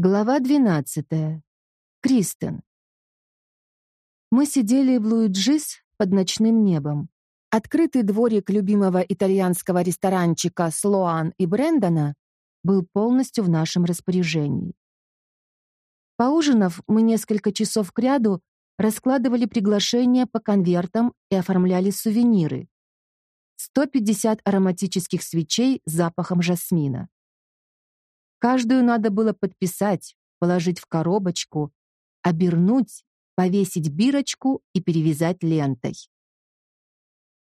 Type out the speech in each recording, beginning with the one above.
Глава 12. Кристен. Мы сидели в Луиджис под ночным небом. Открытый дворик любимого итальянского ресторанчика Слоан и Брэндона был полностью в нашем распоряжении. Поужинав, мы несколько часов кряду раскладывали приглашения по конвертам и оформляли сувениры. 150 ароматических свечей с запахом жасмина. Каждую надо было подписать, положить в коробочку, обернуть, повесить бирочку и перевязать лентой.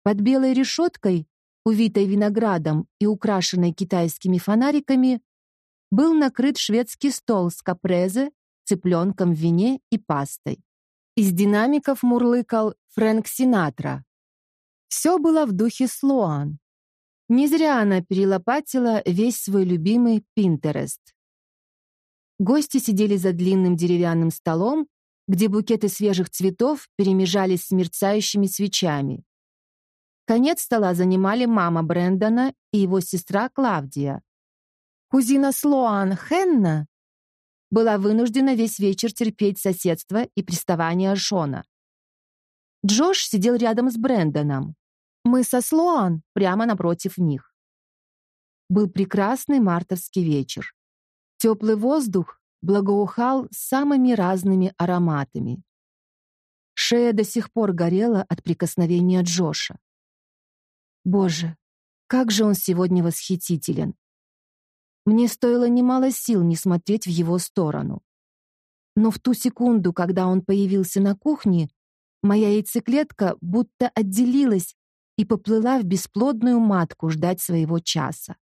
Под белой решеткой, увитой виноградом и украшенной китайскими фонариками, был накрыт шведский стол с капрезе, цыпленком в вине и пастой. Из динамиков мурлыкал Фрэнк Синатра. Все было в духе Слоан, не зря она перелопатила весь свой любимый Пинтерест. Гости сидели за длинным деревянным столом, где букеты свежих цветов перемежались с мерцающими свечами. Конец стола занимали мама Брэндона и его сестра Клавдия. Кузина Слоан Хенна была вынуждена весь вечер терпеть соседство и приставания Шона. Джош сидел рядом с Брэндоном. Мы со Слоан прямо напротив них. Был прекрасный мартовский вечер. Теплый воздух благоухал самыми разными ароматами. Шея до сих пор горела от прикосновения Джоша. Боже, как же он сегодня восхитителен. Мне стоило немало сил не смотреть в его сторону. Но в ту секунду, когда он появился на кухне, моя яйцеклетка будто отделилась и поплыла в бесплодную матку ждать своего часа.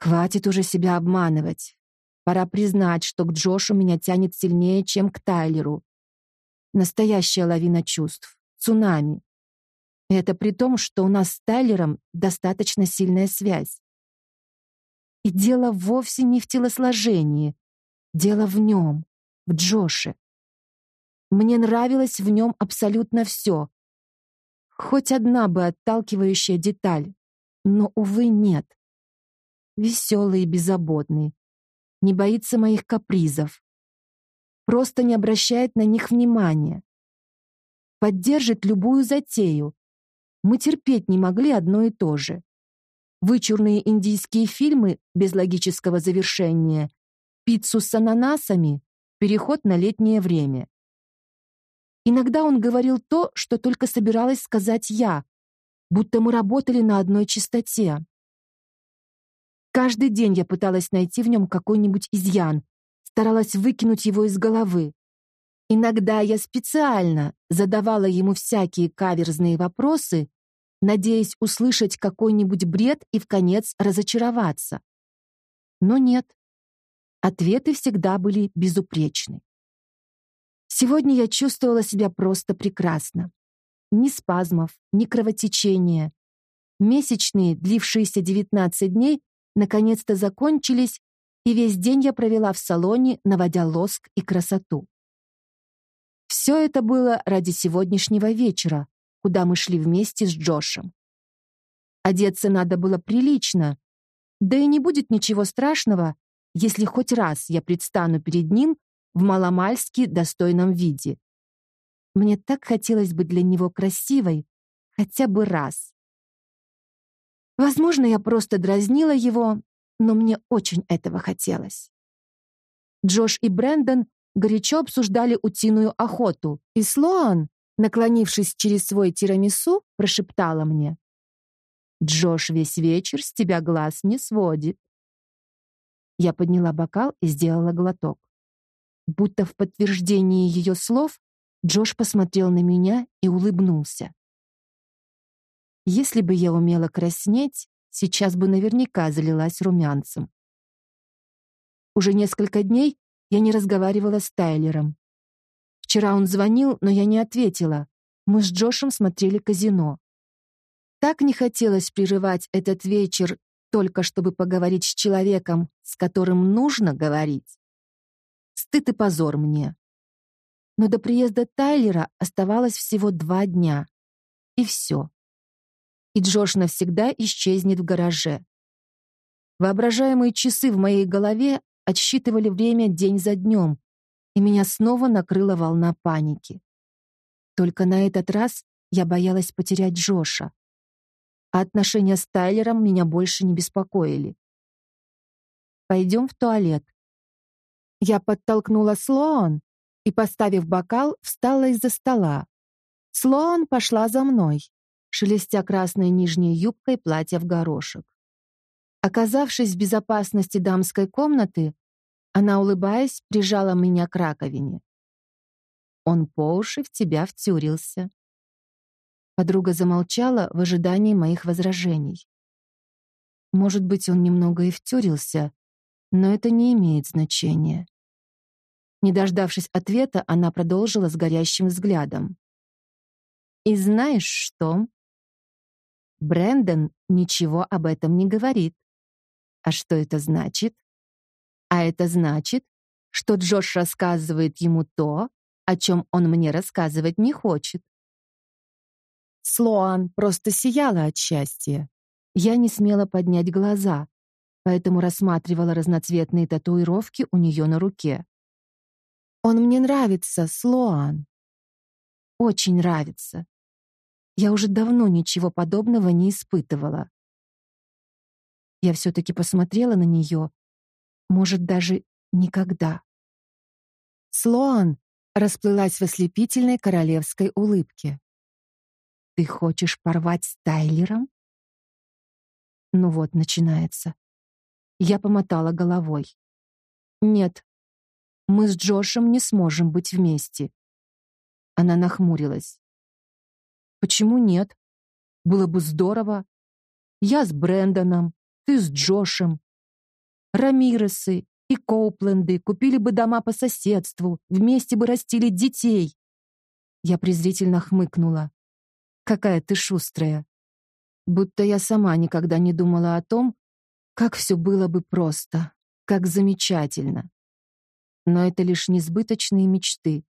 Хватит уже себя обманывать. Пора признать, что к Джошу меня тянет сильнее, чем к Тайлеру. Настоящая лавина чувств. Цунами. Это при том, что у нас с Тайлером достаточно сильная связь. И дело вовсе не в телосложении. Дело в нем, в Джоше. Мне нравилось в нем абсолютно все, Хоть одна бы отталкивающая деталь, но, увы, нет. Веселый и беззаботный, не боится моих капризов, просто не обращает на них внимания, поддержит любую затею. Мы терпеть не могли одно и то же. Вычурные индийские фильмы без логического завершения, пиццу с ананасами, переход на летнее время. Иногда он говорил то, что только собиралась сказать я, будто мы работали на одной частоте. Каждый день я пыталась найти в нем какой-нибудь изъян, старалась выкинуть его из головы. Иногда я специально задавала ему всякие каверзные вопросы, надеясь услышать какой-нибудь бред и в конец разочароваться. Но нет. Ответы всегда были безупречны. Сегодня я чувствовала себя просто прекрасно. Ни спазмов, ни кровотечения. Месячные, длившиеся 19 дней, наконец-то закончились, и весь день я провела в салоне, наводя лоск и красоту. Все это было ради сегодняшнего вечера, куда мы шли вместе с Джошем. Одеться надо было прилично, да и не будет ничего страшного, если хоть раз я предстану перед ним в маломальски достойном виде. Мне так хотелось быть для него красивой хотя бы раз. Возможно, я просто дразнила его, но мне очень этого хотелось. Джош и Брэндон горячо обсуждали утиную охоту, и Слоан, наклонившись через свой тирамису, прошептала мне: "Джош весь вечер с тебя глаз не сводит". Я подняла бокал и сделала глоток. Будто в подтверждении ее слов, Джош посмотрел на меня и улыбнулся. Если бы я умела краснеть, сейчас бы наверняка залилась румянцем. Уже несколько дней я не разговаривала с Тайлером. Вчера он звонил, но я не ответила. Мы с Джошем смотрели казино. Так не хотелось прерывать этот вечер только чтобы поговорить с человеком, с которым нужно говорить. Стыд и позор мне. Но до приезда Тайлера оставалось всего два дня. И все. И Джош навсегда исчезнет в гараже. Воображаемые часы в моей голове отсчитывали время день за днем, и меня снова накрыла волна паники. Только на этот раз я боялась потерять Джоша. А отношения с Тайлером меня больше не беспокоили. «Пойдем в туалет». Я подтолкнула Слоан и, поставив бокал, встала из-за стола. Слоан пошла за мной, шелестя красной нижней юбкой платья в горошек. Оказавшись в безопасности дамской комнаты, она, улыбаясь, прижала меня к раковине. Он по уши в тебя втюрился. Подруга замолчала в ожидании моих возражений. Может быть, он немного и втюрился, но это не имеет значения. Не дождавшись ответа, она продолжила с горящим взглядом. «И знаешь что?» Брэндон ничего об этом не говорит. А что это значит? А это значит, что Джош рассказывает ему то, о чем он мне рассказывать не хочет. Слоан просто сияла от счастья. Я не смела поднять глаза, поэтому рассматривала разноцветные татуировки у нее на руке. «Он мне нравится, Слоан. Очень нравится. Я уже давно ничего подобного не испытывала. Я все-таки посмотрела на нее. Может, даже никогда. Слоан расплылась в ослепительной королевской улыбке. «Ты хочешь порвать с Тайлером?» Ну вот, начинается. Я помотала головой. «Нет, мы с Джошем не сможем быть вместе». Она нахмурилась. «Почему нет? Было бы здорово. Я с Брэндоном, ты с Джошем. Рамиресы и Коупленды купили бы дома по соседству, вместе бы растили детей. Я презрительно хмыкнула. Какая ты шустрая. Будто я сама никогда не думала о том, как все было бы просто, как замечательно. Но это лишь несбыточные мечты,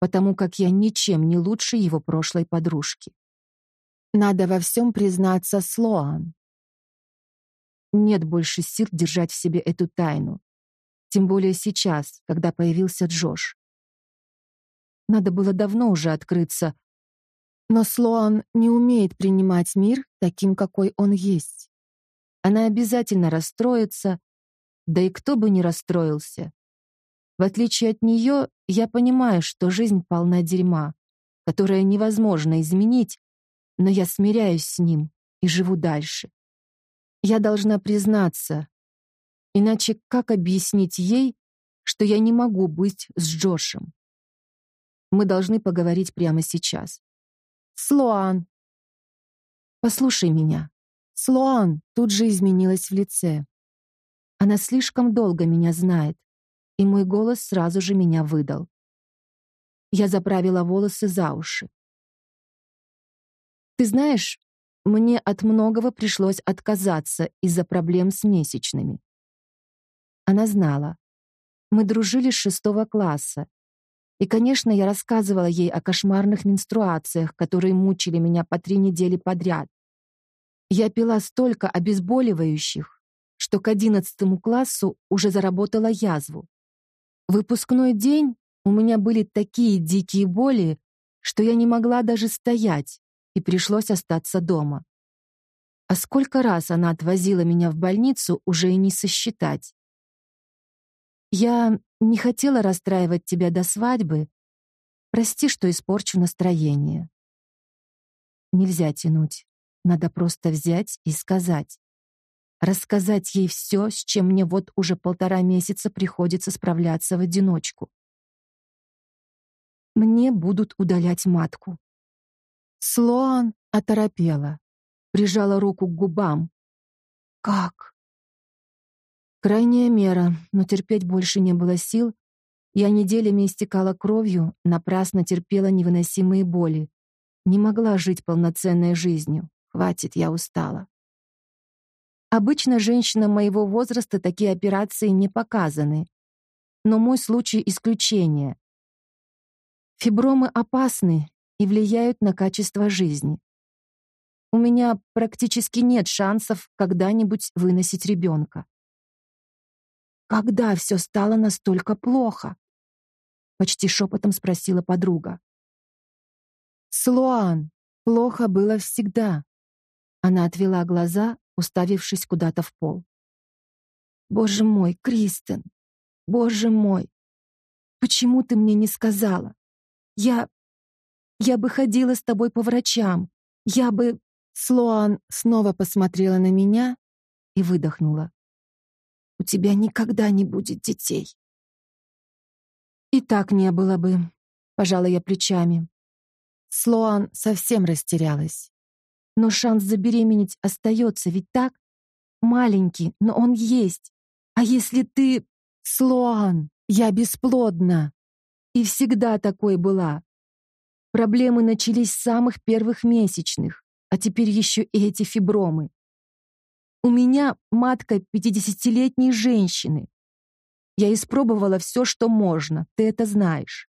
потому как я ничем не лучше его прошлой подружки. Надо во всем признаться Слоан. Нет больше сил держать в себе эту тайну. Тем более сейчас, когда появился Джош. Надо было давно уже открыться. Но Слоан не умеет принимать мир таким, какой он есть. Она обязательно расстроится, да и кто бы не расстроился. В отличие от нее, я понимаю, что жизнь полна дерьма, которое невозможно изменить, но я смиряюсь с ним и живу дальше. Я должна признаться, иначе как объяснить ей, что я не могу быть с Джошем? Мы должны поговорить прямо сейчас. Слоан. Послушай меня. Слоан тут же изменилась в лице. Она слишком долго меня знает, и мой голос сразу же меня выдал. Я заправила волосы за уши. Ты знаешь, мне от многого пришлось отказаться из-за проблем с месячными. Она знала. Мы дружили с шестого класса. И, конечно, я рассказывала ей о кошмарных менструациях, которые мучили меня по три недели подряд. Я пила столько обезболивающих, что к одиннадцатому классу уже заработала язву. Выпускной день у меня были такие дикие боли, что я не могла даже стоять, и пришлось остаться дома. А сколько раз она отвозила меня в больницу, уже и не сосчитать. Я не хотела расстраивать тебя до свадьбы. Прости, что испорчу настроение. Нельзя тянуть. Надо просто взять и сказать. Рассказать ей все, с чем мне вот уже полтора месяца приходится справляться в одиночку. Мне будут удалять матку. Слоан оторопела, прижала руку к губам. Как? Крайняя мера, но терпеть больше не было сил. Я неделями истекала кровью, напрасно терпела невыносимые боли. Не могла жить полноценной жизнью. Хватит, я устала. Обычно женщинам моего возраста такие операции не показаны. Но мой случай исключение. Фибромы опасны и влияют на качество жизни. У меня практически нет шансов когда-нибудь выносить ребенка. когда все стало настолько плохо? Почти шепотом спросила подруга. Слоан, плохо было всегда. Она отвела глаза, уставившись куда-то в пол. Боже мой, Кристен, боже мой, почему ты мне не сказала? Я... я бы ходила с тобой по врачам. Я бы... Слоан снова посмотрела на меня и выдохнула. У тебя никогда не будет детей. И так не было бы, пожала я плечами. Слоан совсем растерялась. Но шанс забеременеть остается, ведь так? Маленький, но он есть. А если ты... Слоан, я бесплодна. И всегда такой была. Проблемы начались с самых первых месячных, а теперь еще и эти фибромы. У меня матка пятидесятилетней женщины. Я испробовала все, что можно, ты это знаешь.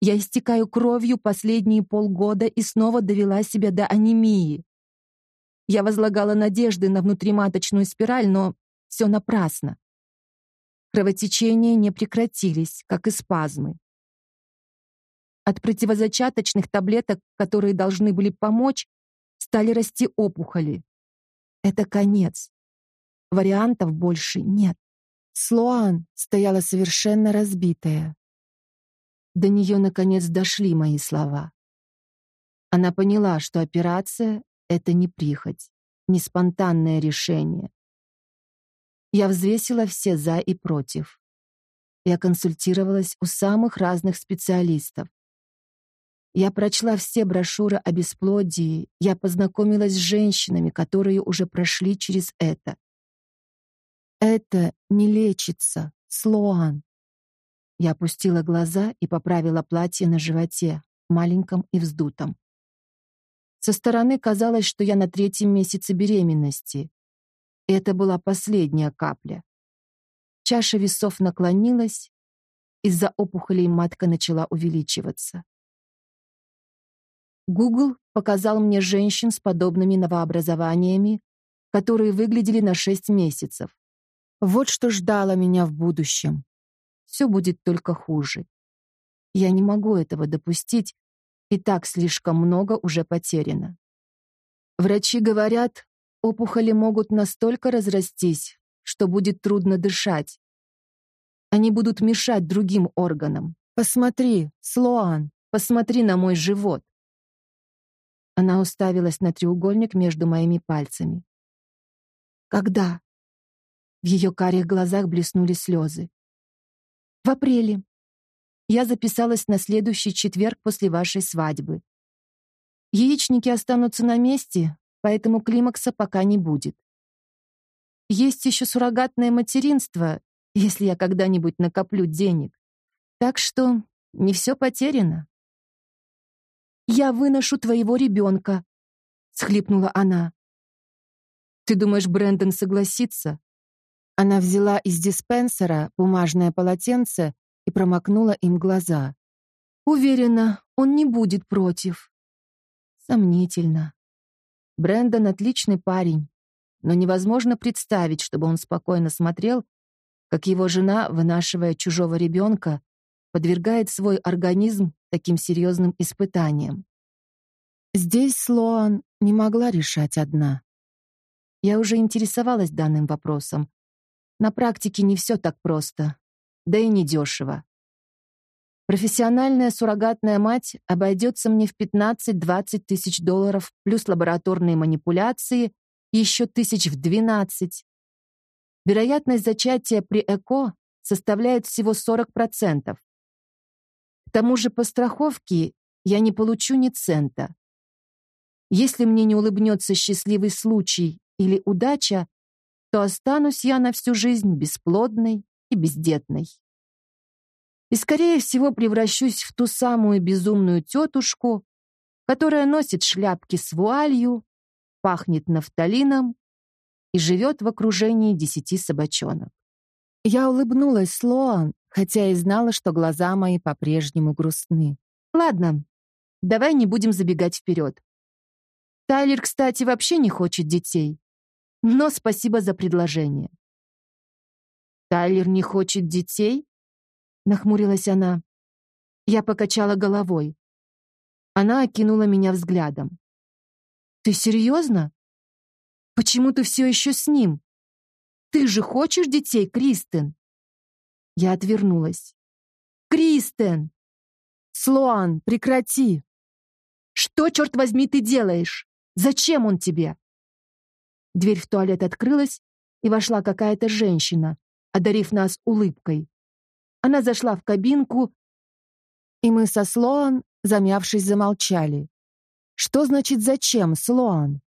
Я истекаю кровью последние полгода и снова довела себя до анемии. Я возлагала надежды на внутриматочную спираль, но все напрасно. Кровотечения не прекратились, как и спазмы. От противозачаточных таблеток, которые должны были помочь, стали расти опухоли. Это конец. Вариантов больше нет. Слоан стояла совершенно разбитая. До нее наконец дошли мои слова. Она поняла, что операция — это не прихоть, не спонтанное решение. Я взвесила все «за» и «против». Я консультировалась у самых разных специалистов. Я прочла все брошюры о бесплодии, я познакомилась с женщинами, которые уже прошли через это. Это не лечится, Слоан. Я опустила глаза и поправила платье на животе, маленьком и вздутом. Со стороны казалось, что я на третьем месяце беременности. Это была последняя капля. Чаша весов наклонилась, из-за опухолей матка начала увеличиваться. Google показал мне женщин с подобными новообразованиями, которые выглядели на 6 месяцев. Вот что ждало меня в будущем. Все будет только хуже. Я не могу этого допустить, и так слишком много уже потеряно. Врачи говорят, опухоли могут настолько разрастись, что будет трудно дышать. Они будут мешать другим органам. Посмотри, Слоан, посмотри на мой живот. Она уставилась на треугольник между моими пальцами. Когда? В ее карих глазах блеснули слезы. В апреле. Я записалась на следующий четверг после вашей свадьбы. Яичники останутся на месте, поэтому климакса пока не будет. Есть еще суррогатное материнство, если я когда-нибудь накоплю денег. Так что не все потеряно. «Я выношу твоего ребенка», — схлипнула она. «Ты думаешь, Брэндон согласится?» Она взяла из диспенсера бумажное полотенце и промокнула им глаза. «Уверена, он не будет против». Сомнительно. Брэндон отличный парень, но невозможно представить, чтобы он спокойно смотрел, как его жена, вынашивая чужого ребенка, подвергает свой организм таким серьезным испытаниям. Здесь Слоан не могла решать одна. Я уже интересовалась данным вопросом. На практике не все так просто, да и не дешево. Профессиональная суррогатная мать обойдется мне в 15-20 тысяч долларов плюс лабораторные манипуляции еще тысяч в 12. Вероятность зачатия при ЭКО составляет всего 40%. К тому же по страховке я не получу ни цента. Если мне не улыбнется счастливый случай или удача, то останусь я на всю жизнь бесплодной и бездетной. И, скорее всего, превращусь в ту самую безумную тетушку, которая носит шляпки с вуалью, пахнет нафталином и живет в окружении десяти собачонок. Я улыбнулась Слоан, хотя и знала, что глаза мои по-прежнему грустны. Ладно, давай не будем забегать вперед. Тайлер, кстати, вообще не хочет детей. Но спасибо за предложение. Тайлер не хочет детей? Нахмурилась она. Я покачала головой. Она окинула меня взглядом. Ты серьезно? Почему ты все еще с ним? Ты же хочешь детей, Кристен? Я отвернулась. Кристен! Слоан, прекрати! Что, черт возьми, ты делаешь? Зачем он тебе? Дверь в туалет открылась, и вошла какая-то женщина, одарив нас улыбкой. Она зашла в кабинку, и мы со Слоан, замявшись, замолчали. «Что значит «зачем», Слоан?»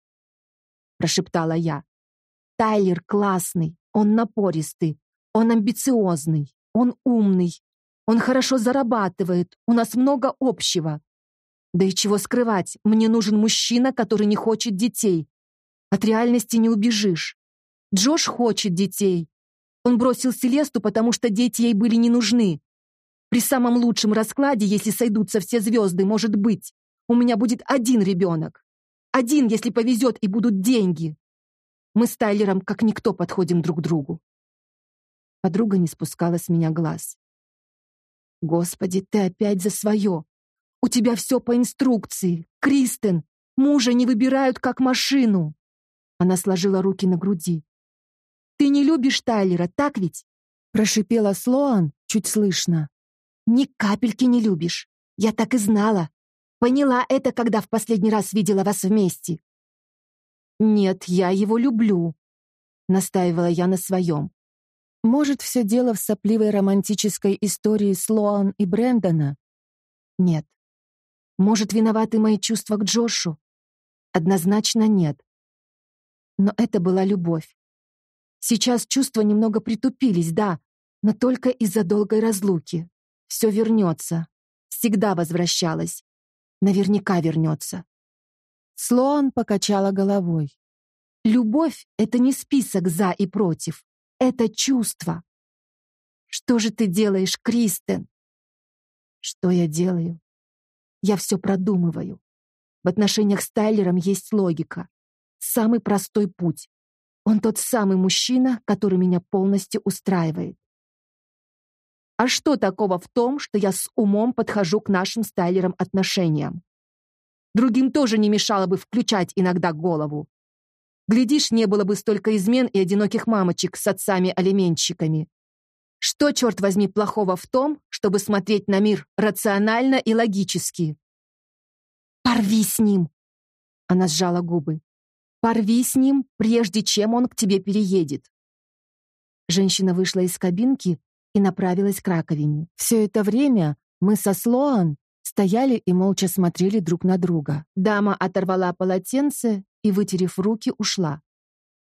прошептала я. «Тайлер классный, он напористый, он амбициозный, он умный, он хорошо зарабатывает, у нас много общего. Да и чего скрывать, мне нужен мужчина, который не хочет детей. От реальности не убежишь. Джош хочет детей. Он бросил Селесту, потому что дети ей были не нужны. При самом лучшем раскладе, если сойдутся все звезды, может быть, у меня будет один ребенок. Один, если повезет, и будут деньги. Мы с Тайлером как никто подходим друг к другу. Подруга не спускала с меня глаз. Господи, ты опять за свое. У тебя все по инструкции. Кристен, мужа не выбирают как машину. Она сложила руки на груди. Ты не любишь Тайлера, так ведь? Прошипела Слоан чуть слышно. Ни капельки не любишь. Я так и знала. Поняла это, когда в последний раз видела вас вместе. Нет, я его люблю, настаивала я на своем. Может, все дело в сопливой романтической истории Слоан и Брэндона? Нет. Может, виноваты мои чувства к Джошу? Однозначно нет. Но это была любовь. Сейчас чувства немного притупились, да, но только из-за долгой разлуки. Все вернется. Всегда возвращалась. Наверняка вернется. Слоан покачала головой. Любовь — это не список «за» и «против». Это чувство. Что же ты делаешь, Кристен? Что я делаю? Я все продумываю. В отношениях с Тайлером есть логика. Самый простой путь. Он тот самый мужчина, который меня полностью устраивает. А что такого в том, что я с умом подхожу к нашим с Тайлером отношениям? Другим тоже не мешало бы включать иногда голову. Глядишь, не было бы столько измен и одиноких мамочек с отцами-алименщиками. Что, черт возьми, плохого в том, чтобы смотреть на мир рационально и логически? «Порви с ним!» Она сжала губы. «Порви с ним, прежде чем он к тебе переедет». Женщина вышла из кабинки и направилась к раковине. Все это время мы со Слоан стояли и молча смотрели друг на друга. Дама оторвала полотенце и, вытерев руки, ушла.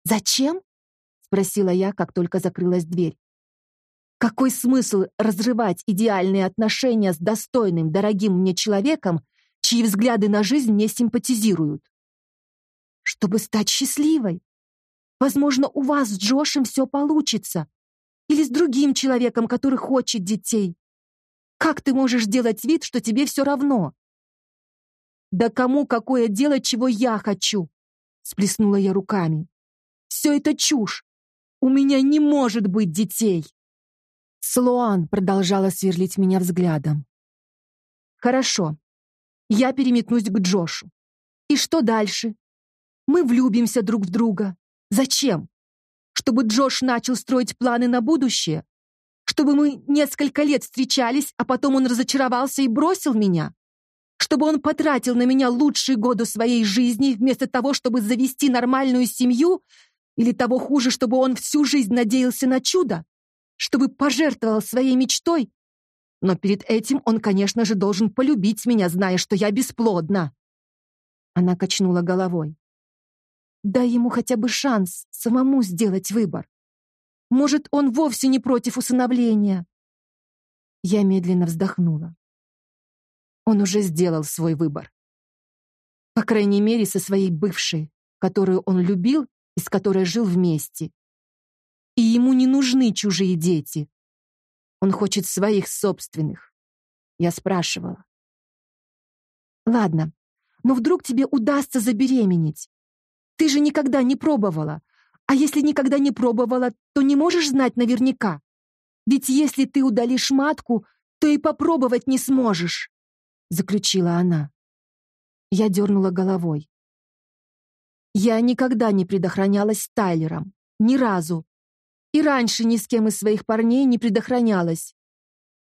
«Зачем?» — спросила я, как только закрылась дверь. «Какой смысл разрывать идеальные отношения с достойным, дорогим мне человеком, чьи взгляды на жизнь мне симпатизируют?» «Чтобы стать счастливой. Возможно, у вас с Джошем все получится. Или с другим человеком, который хочет детей. Как ты можешь делать вид, что тебе все равно?» «Да кому какое дело, чего я хочу?» Сплеснула я руками. «Все это чушь! У меня не может быть детей!» Слоан продолжала сверлить меня взглядом. «Хорошо. Я переметнусь к Джошу. И что дальше? Мы влюбимся друг в друга. Зачем? Чтобы Джош начал строить планы на будущее? Чтобы мы несколько лет встречались, а потом он разочаровался и бросил меня? чтобы он потратил на меня лучшие годы своей жизни вместо того, чтобы завести нормальную семью, или того хуже, чтобы он всю жизнь надеялся на чудо, чтобы пожертвовал своей мечтой. Но перед этим он, конечно же, должен полюбить меня, зная, что я бесплодна. Она качнула головой. Дай ему хотя бы шанс самому сделать выбор. Может, он вовсе не против усыновления. Я медленно вздохнула. Он уже сделал свой выбор. По крайней мере, со своей бывшей, которую он любил и с которой жил вместе. И ему не нужны чужие дети. Он хочет своих собственных. Я спрашивала. Ладно, но вдруг тебе удастся забеременеть? Ты же никогда не пробовала. А если никогда не пробовала, то не можешь знать наверняка. Ведь если ты удалишь матку, то и попробовать не сможешь, заключила она. Я дернула головой. Я никогда не предохранялась Тайлером. Ни разу. И раньше ни с кем из своих парней не предохранялась.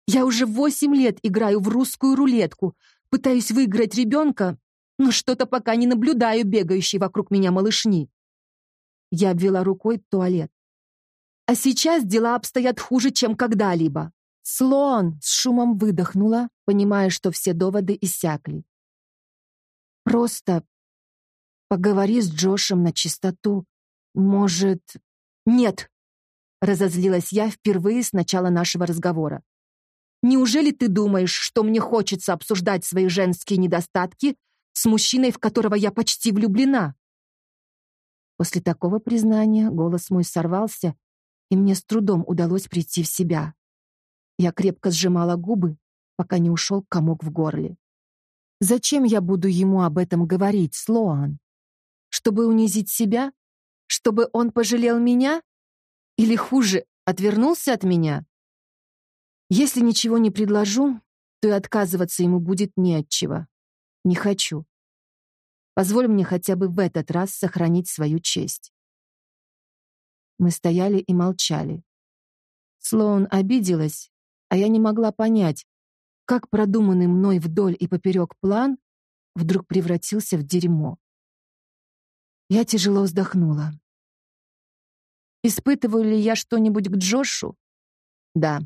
Я уже восемь лет играю в русскую рулетку, пытаюсь выиграть ребенка, но что-то пока не наблюдаю бегающей вокруг меня малышни. Я обвела рукой туалет. А сейчас дела обстоят хуже, чем когда-либо. Слон с шумом выдохнула, понимая, что все доводы иссякли. Просто поговори с Джошем на чистоту. Может... Нет, разозлилась я впервые с начала нашего разговора. Неужели ты думаешь, что мне хочется обсуждать свои женские недостатки с мужчиной, в которого я почти влюблена? После такого признания голос мой сорвался, и мне с трудом удалось прийти в себя. Я крепко сжимала губы, пока не ушел комок в горле. Зачем я буду ему об этом говорить, Слоан? Чтобы унизить себя? Чтобы он пожалел меня? Или хуже, отвернулся от меня? Если ничего не предложу, то и отказываться ему будет не от чего. Не хочу. Позволь мне хотя бы в этот раз сохранить свою честь. Мы стояли и молчали. Слоун обиделась, а я не могла понять, как продуманный мной вдоль и поперек план вдруг превратился в дерьмо. Я тяжело вздохнула. Испытываю ли я что-нибудь к Джошу? Да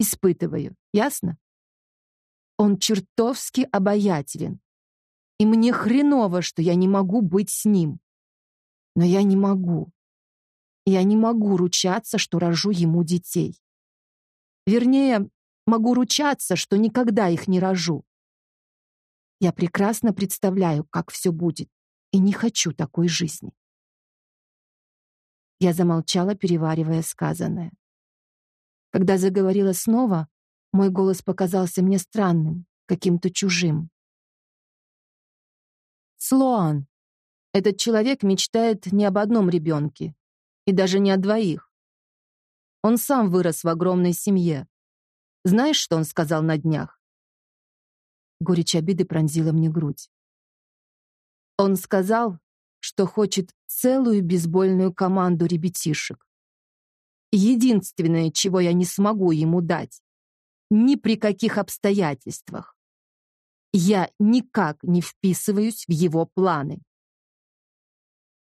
испытываю, ясно? Он чертовски обаятелен. И мне хреново, что я не могу быть с ним. Но я не могу. Я не могу ручаться, что рожу ему детей. Вернее, могу ручаться, что никогда их не рожу. Я прекрасно представляю, как все будет, и не хочу такой жизни. Я замолчала, переваривая сказанное. Когда заговорила снова, мой голос показался мне странным, каким-то чужим. Слоан. Этот человек мечтает не об одном ребенке, и даже не о двоих. Он сам вырос в огромной семье. Знаешь, что он сказал на днях? Горечь обиды пронзила мне грудь. Он сказал, что хочет целую бейсбольную команду ребятишек. Единственное, чего я не смогу ему дать. Ни при каких обстоятельствах. Я никак не вписываюсь в его планы.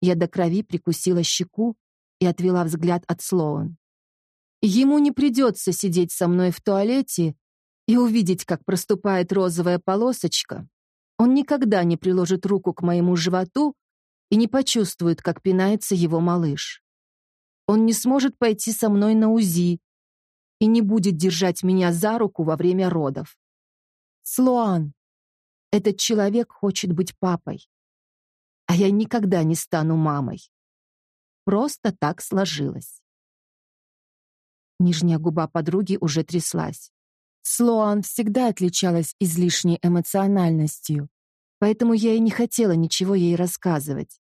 Я до крови прикусила щеку и отвела взгляд от Слоун. Ему не придется сидеть со мной в туалете и увидеть, как проступает розовая полосочка. Он никогда не приложит руку к моему животу и не почувствует, как пинается его малыш. Он не сможет пойти со мной на УЗИ и не будет держать меня за руку во время родов. Слоан, этот человек хочет быть папой, а я никогда не стану мамой. Просто так сложилось. Нижняя губа подруги уже тряслась. Слоан всегда отличалась излишней эмоциональностью, поэтому я и не хотела ничего ей рассказывать.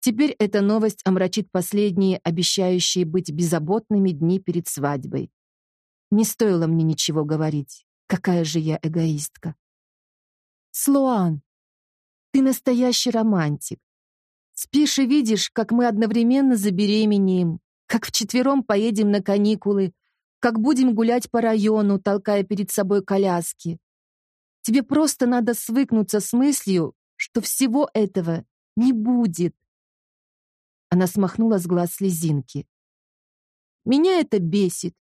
Теперь эта новость омрачит последние, обещающие быть беззаботными дни перед свадьбой. Не стоило мне ничего говорить. Какая же я эгоистка. Слоан, ты настоящий романтик. Спишь и видишь, как мы одновременно забеременеем, как вчетвером поедем на каникулы, как будем гулять по району, толкая перед собой коляски. Тебе просто надо свыкнуться с мыслью, что всего этого не будет. Она смахнула с глаз слезинки. Меня это бесит.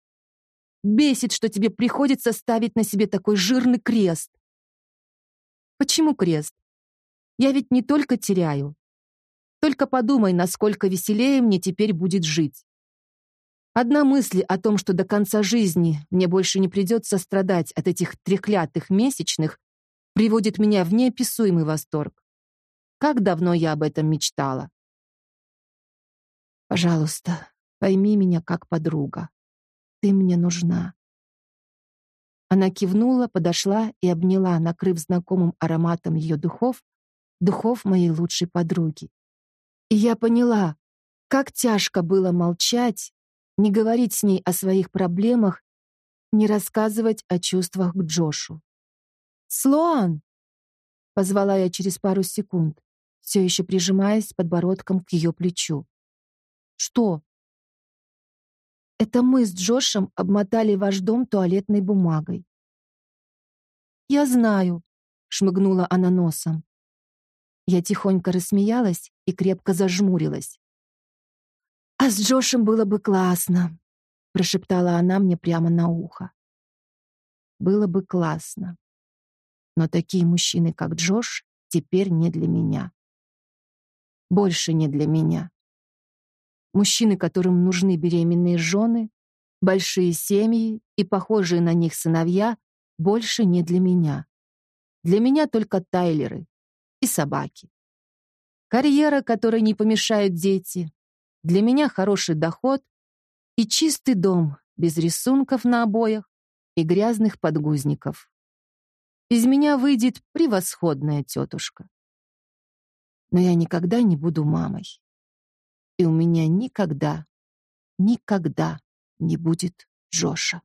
Бесит, что тебе приходится ставить на себе такой жирный крест. Почему крест? Я ведь не только теряю. Только подумай, насколько веселее мне теперь будет жить. Одна мысль о том, что до конца жизни мне больше не придется страдать от этих треклятых месячных, приводит меня в неописуемый восторг. Как давно я об этом мечтала. Пожалуйста, пойми меня как подруга. Ты мне нужна. Она кивнула, подошла и обняла, накрыв знакомым ароматом ее духов, духов моей лучшей подруги. И я поняла, как тяжко было молчать Не говорить с ней о своих проблемах, не рассказывать о чувствах к Джошу. «Слоан!» — позвала я через пару секунд, все еще прижимаясь подбородком к ее плечу. «Что?» «Это мы с Джошем обмотали ваш дом туалетной бумагой». «Я знаю», — шмыгнула она носом. Я тихонько рассмеялась и крепко зажмурилась. «А с Джошем было бы классно», — прошептала она мне прямо на ухо. «Было бы классно. Но такие мужчины, как Джош, теперь не для меня. Больше не для меня. Мужчины, которым нужны беременные жены, большие семьи и похожие на них сыновья, больше не для меня. Для меня только Тайлеры, и собаки. Карьера, которой не помешают дети. Для меня хороший доход и чистый дом без рисунков на обоях и грязных подгузников. Из меня выйдет превосходная тетушка. Но я никогда не буду мамой. И у меня никогда, никогда не будет Джоша.